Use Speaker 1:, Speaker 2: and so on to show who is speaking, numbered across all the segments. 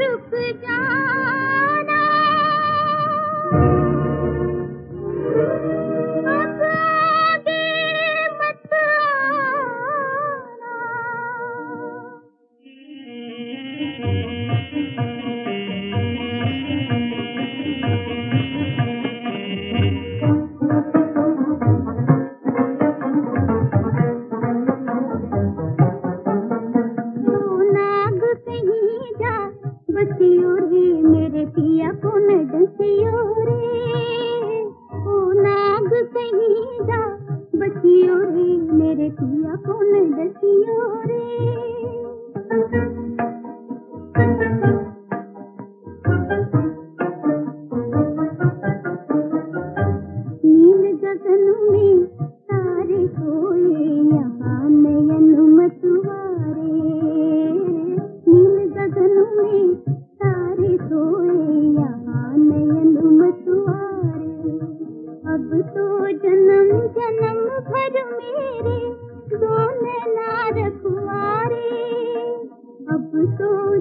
Speaker 1: रुक जाना बसियो रे मेरे पिया को न डसियो रे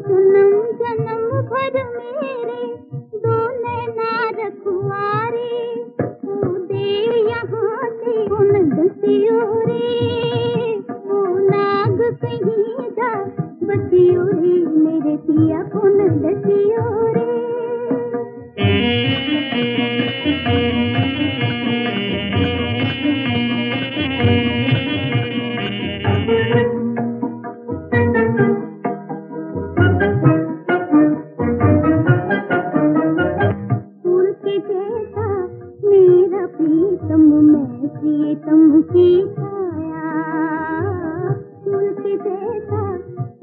Speaker 1: जन्म जन्म भर मेरे दो नैना यहाँ से उन दसियो रे ओ नाग कहीं जा बसियो रे मेरे पिया कौन दसियो प्रीतम की छाया फूल के जैसा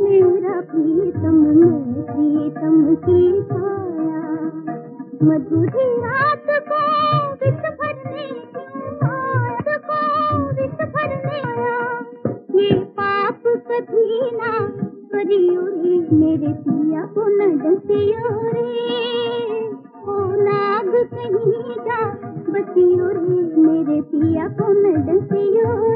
Speaker 1: मेरा प्रीतम मैं प्रीतम की छाया मधुरी रात को विष भरने? रात को विष भरने पाप कभी ना मेरे पिया को न डसियो रे ओ नाग कहीं जा बसियो मेरे पिया को मैं डसियो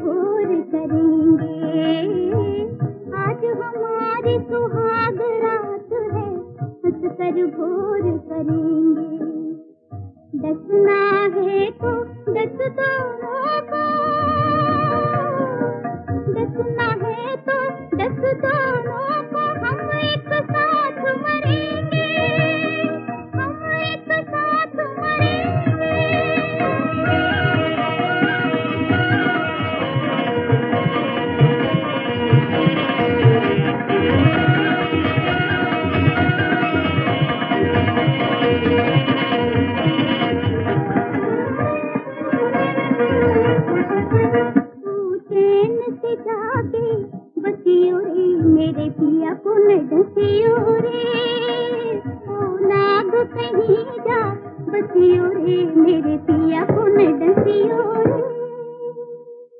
Speaker 1: भोर करेंगे। आज हमारी सुहाग रात है हंस कर भोर करेंगे। दसना है तो दस दोनों को। डसना है तो दस दोनों में जाके बसियो रे, मेरे पिया को न डसियो रे। ओ नाग कहीं जा बसियो रे, मेरे पिया को न डसियो रे।